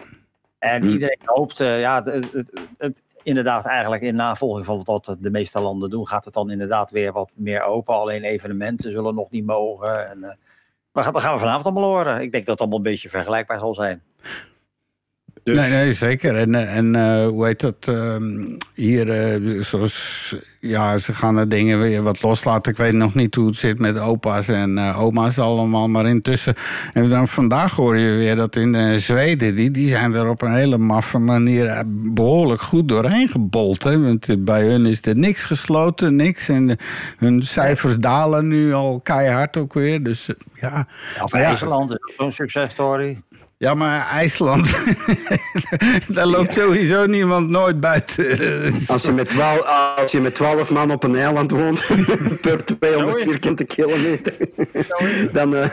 en hm. iedereen hoopt, ja, het, het, het, inderdaad eigenlijk in navolging van wat de meeste landen doen, gaat het dan inderdaad weer wat meer open. Alleen evenementen zullen nog niet mogen. En, maar dat gaan we vanavond allemaal horen. Ik denk dat het allemaal een beetje vergelijkbaar zal zijn. Dus... Nee, nee, zeker. En, en uh, hoe heet dat? Uh, hier, uh, zoals, ja, ze gaan er dingen weer wat loslaten. Ik weet nog niet hoe het zit met opa's en uh, oma's allemaal. Maar intussen, en dan vandaag hoor je weer dat in Zweden, die, die zijn er op een hele maffe manier behoorlijk goed doorheen gebold. Hè? Want bij hun is er niks gesloten, niks. En hun cijfers dalen nu al keihard ook weer. Dus ja. ja, ja IJsland is zo'n successtory. Ja, maar IJsland, [LAUGHS] daar loopt sowieso niemand nooit buiten. Als je met twaalf, als je met twaalf man op een eiland woont, [LAUGHS] per 200 vierkante kilometer, dan... Uh,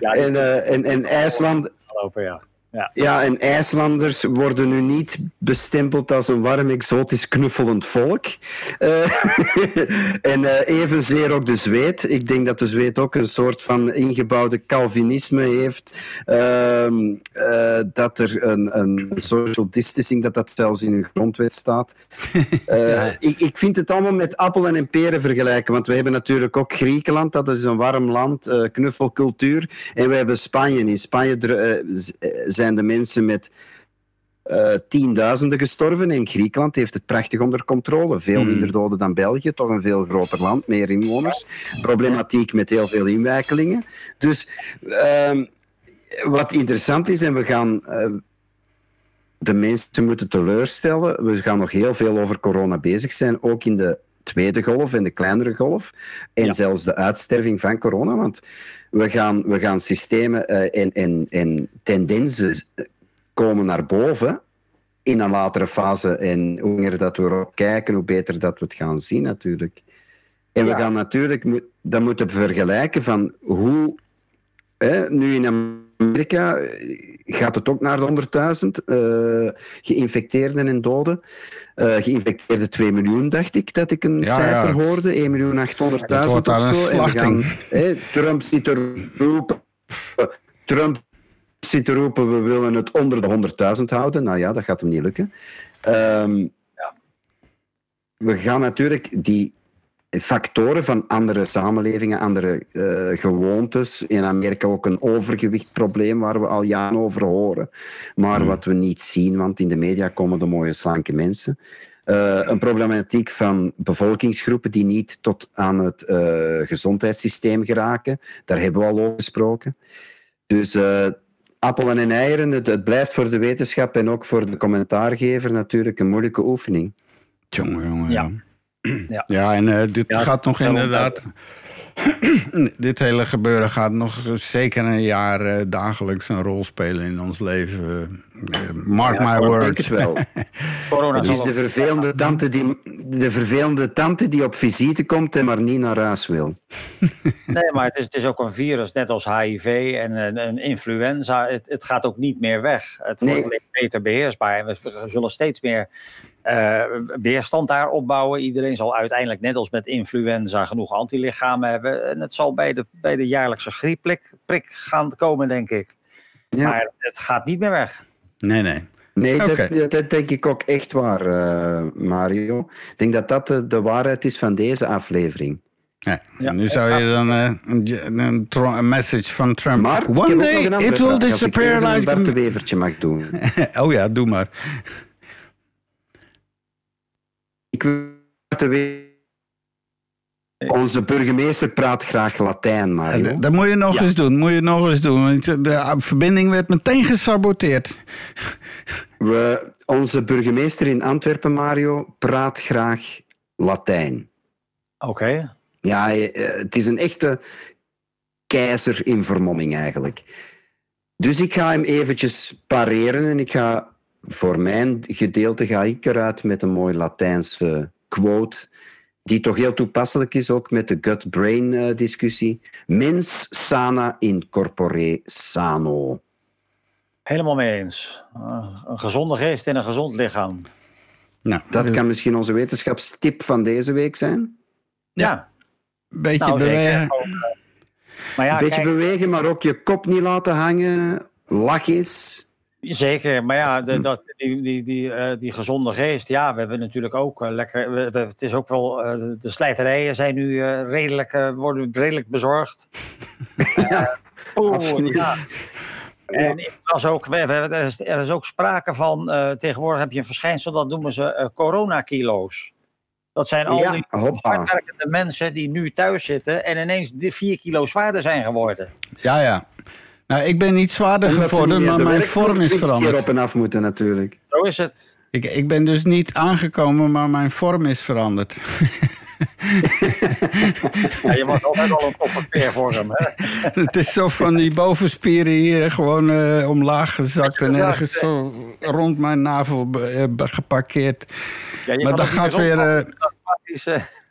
en, uh, en, en IJsland... Lopen, ja. Ja. ja, en IJslanders worden nu niet bestempeld als een warm, exotisch, knuffelend volk. Uh, [LAUGHS] en uh, evenzeer ook de Zweed. Ik denk dat de Zweed ook een soort van ingebouwde Calvinisme heeft. Uh, dat er een, een, social distancing, dat dat zelfs in hun grondwet staat. [LAUGHS] Ja. ik, ik vind het allemaal met appelen en peren vergelijken, want we hebben natuurlijk ook Griekenland, dat is een warm land, knuffelcultuur. En we hebben Spanje. In Spanje zijn de mensen met uh, tienduizenden gestorven. En Griekenland heeft het prachtig onder controle. Veel hmm. minder doden dan België, toch een veel groter land, meer inwoners. Problematiek met heel veel inwijkelingen. Dus uh, wat interessant is, en we gaan. Uh, de mensen moeten teleurstellen. We gaan nog heel veel over corona bezig zijn, ook in de tweede golf en de kleinere golf. En zelfs de uitsterving van corona. Want we gaan, we gaan systemen uh, en, en, en tendensen komen naar boven in een latere fase. En hoe meer dat we erop kijken, hoe beter dat we het gaan zien natuurlijk. En we gaan natuurlijk dat moeten vergelijken van hoe hè, nu in Amerika gaat het ook naar de 100.000 uh, geïnfecteerden en doden. Uh, geïnfecteerde 2 miljoen, dacht ik, dat ik een ja, cijfer ja. hoorde. 1 miljoen 800.000 of zo. En gaan, Trump zit er roepen. Trump zit te roepen, we willen het onder de 100.000 houden. Nou ja, dat gaat hem niet lukken. Um, ja. We gaan natuurlijk die factoren van andere samenlevingen, andere uh, gewoontes. In Amerika ook een overgewichtprobleem waar we al jaren over horen, maar hmm. wat we niet zien, want in de media komen de mooie slanke mensen. Uh, een problematiek van bevolkingsgroepen die niet tot aan het uh, gezondheidssysteem geraken. Daar hebben we al over gesproken. Dus appelen en eieren, het, het, blijft voor de wetenschap en ook voor de commentaargever natuurlijk een moeilijke oefening. Jongen, jongen. Ja. [CLEARS THROAT] Ja, ja en uh, dit gaat nog inderdaad. [CLEARS THROAT] dit hele gebeuren gaat nog zeker een jaar uh, dagelijks een rol spelen in ons leven. Uh, mark ja, my words. wel. [LAUGHS] Corona is de vervelende, tante die, de vervelende tante die op visite komt en maar niet naar huis wil. [LAUGHS] nee, maar het is, het is ook een virus, net als HIV en een, een influenza. Het, het, gaat ook niet meer weg. Het wordt nee. beter beheersbaar. En we zullen steeds meer uh, weerstand daar opbouwen. Iedereen zal uiteindelijk, net als met influenza, genoeg antilichamen hebben. En het zal bij de, bij de jaarlijkse griepprik prik gaan komen, denk ik. Ja. Maar het gaat niet meer weg. Nee, nee. Nee, dat, dat, denk ik ook echt waar, uh, Mario. Ik denk dat dat de, de, waarheid is van deze aflevering. Ja, ja nu zou je dan uh, een, message van Trump. Maar, One day it will disappear like... Als ik een Wevertje mag doen. [LAUGHS] oh ja, doe maar. Ik weten Onze burgemeester praat graag Latijn, Mario. Dat, dat moet je nog Ja. eens doen. Moet je nog eens doen. Want de verbinding werd meteen gesaboteerd. We, onze burgemeester in Antwerpen, Mario, praat graag Latijn. Oké. Ja, eh, het is een echte keizer in vermomming eigenlijk. Dus ik ga hem eventjes pareren en ik ga voor mijn gedeelte ga ik eruit met een mooi Latijnse quote, die toch heel toepasselijk is ook met de gut-brain eh, discussie. Mens sana in corpore sano. Helemaal mee eens. Uh, een gezonde geest in een gezond lichaam. Nou, Dat een kan misschien onze wetenschapstip van deze week zijn. Ja. beetje Nou, bewegen. Eh, Maar ja, een beetje kijk, bewegen, maar ook je kop niet laten hangen. Lach eens. Zeker. Maar ja, Hm. de, dat, die, die, die, eh, die gezonde geest. Ja, we hebben natuurlijk ook eh, lekker. We, we- het is ook wel. eh, de slijterijen zijn nu redelijk, worden redelijk bezorgd. [LAUGHS] Ja, Oeh, ja. En ik was ook, we- we- er, is, er is ook sprake van, tegenwoordig heb je een verschijnsel, dat noemen ze coronakilo's. Dat zijn al Ja, die hardwerkende mensen die nu thuis zitten en ineens vier kilo zwaarder zijn geworden. Ja, ja. Nou, ik ben niet zwaarder geworden, maar mijn vorm is veranderd. op en af moeten natuurlijk. Zo is het. Ik, ik ben dus niet aangekomen, maar mijn vorm is veranderd. [LAUGHS] Ja, je wordt altijd al een hem. Hè? [LAUGHS] Het is zo van die bovenspieren hier gewoon eh, omlaag gezakt en ergens zo rond mijn navel eh, geparkeerd. Ja, Maar dat gaat weer. eh,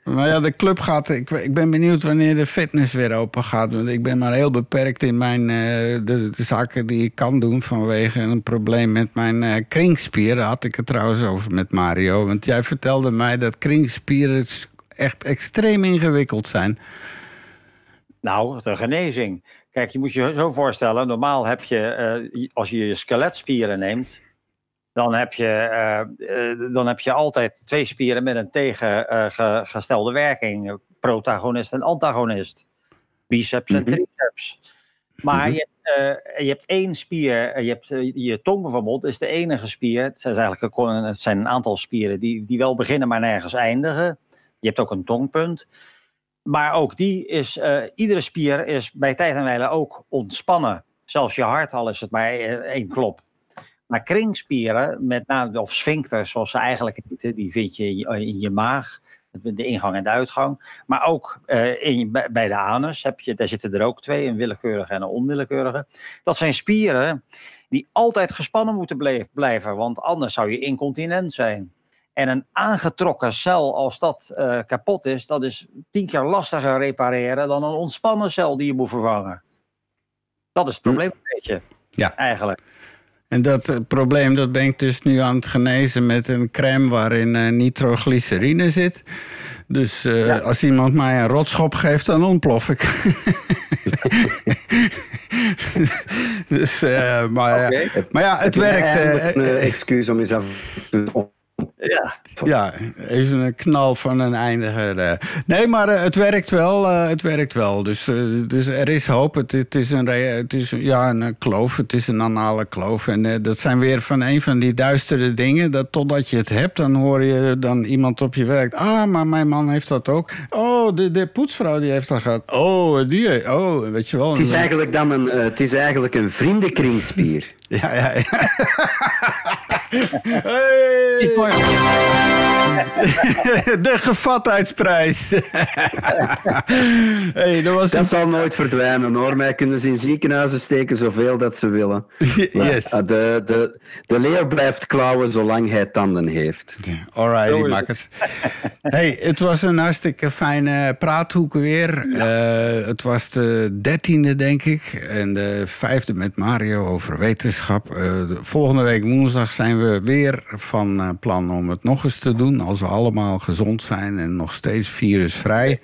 Maar ja, de club gaat. Ik, ik ben benieuwd wanneer de fitness weer open gaat. Want ik ben maar heel beperkt in mijn, eh, de, zaken die ik kan doen. vanwege een probleem met mijn eh, kringspieren. Had ik het trouwens over met Mario. Want jij vertelde mij dat kringspieren echt extreem ingewikkeld zijn. Nou, de genezing. Kijk, je moet je zo voorstellen. Normaal heb je, eh, als je je skeletspieren neemt, dan heb je, eh, eh, dan heb je altijd twee spieren met een tegengestelde werking. Protagonist en antagonist. Biceps en Mhm. triceps. Maar Mhm. je, eh, je hebt één spier, eh, je hebt eh, je tong bijvoorbeeld, is de enige spier. Het zijn eigenlijk het zijn een aantal spieren die, die wel beginnen, maar nergens eindigen. Je hebt ook een tongpunt. Maar ook die is, eh, iedere spier is bij tijd en wijle ook ontspannen. Zelfs je hart al is het maar eh, één klop. Maar kringspieren, met name, of sphincters zoals ze eigenlijk heten, die vind je in je, maag, de ingang en de uitgang. Maar ook eh, in, bij- de anus, heb je, daar zitten er ook twee, een willekeurige en een onwillekeurige. Dat zijn spieren die altijd gespannen moeten blijven, want anders zou je incontinent zijn. En een aangetrokken cel, als dat eh, kapot is, dat is tien keer lastiger repareren dan een ontspannen cel die je moet vervangen. Dat is het probleem een beetje. Ja. Eigenlijk. En dat eh, probleem dat ben ik dus nu aan het genezen met een crème waarin eh, nitroglycerine zit. Dus eh, Ja. als iemand mij een rotschop geeft, dan ontplof ik. [LAUGHS] dus, maar, maar ja, het werkt. een eh, excuus om te doen. Ja. ja, even een knal van een eindiger. eh. Nee, maar eh, het werkt wel. eh, het werkt wel. Dus, eh, dus er is hoop. Het, het is, een, het is ja, een kloof. Het is een anale kloof. En eh, dat zijn weer van een van die duistere dingen. Dat totdat je het hebt, dan hoor je dan iemand op je werk. Ah, maar mijn man heeft dat ook. Oh, de, de poetsvrouw die heeft dat gehad. Oh, die. Oh, weet je wel. Het is eigenlijk dan een, het is eigenlijk een vriendenkringspier. Ja, ja, ja. [LAUGHS] Hey. [LAUGHS] De gevatheidsprijs. [LAUGHS] hey, dat was Dat een... zal nooit verdwijnen hoor. Mij kunnen ze in ziekenhuizen steken zoveel dat ze willen. [LAUGHS] Yes. eh, De, de, de leeuw blijft klauwen zolang hij tanden heeft. Alrighty, makkers. Hey, het was een hartstikke fijne praathoek weer. Eh, het was de dertiende, denk ik. En de vijfde met Mario over wetenschap. Eh, de volgende week woensdag zijn we weer van eh, plan om het nog eens te doen. Als we allemaal gezond zijn en nog steeds virusvrij.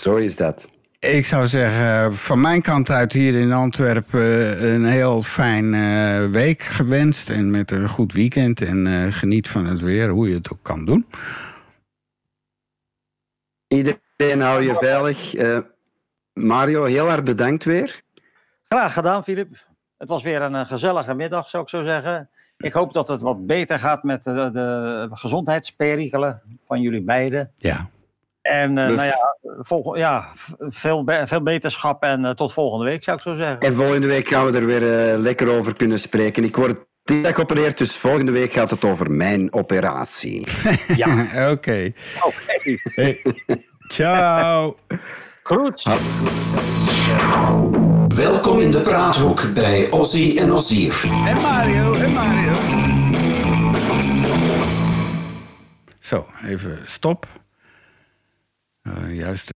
Zo is dat. Ik zou zeggen, van mijn kant uit hier in Antwerpen eh, een heel fijn eh, week gewenst. En met een goed weekend. En eh, geniet van het weer, hoe je het ook kan doen. Iedereen hou je veilig. Eh, Mario, heel erg bedankt weer. Graag gedaan, Filip. Het was weer een, gezellige middag, zou ik zo zeggen. Ik hoop dat het wat beter gaat met de, de gezondheidsperikelen van jullie beiden. Ja. En eh, Dus- nou ja, volg, ja veel, be- veel beterschap en eh, tot volgende week zou ik zo zeggen. En volgende week gaan we er weer eh, lekker over kunnen spreken. Ik word dinsdag geopereerd, dus volgende week gaat het over mijn operatie. [LAUGHS] Ja, [LAUGHS] Oké. oké. Hey. Ciao. Groet. Welkom in de praathoek bij Ozzy en Ozier. En Mario, en Mario. Zo, even stop. Eh, juist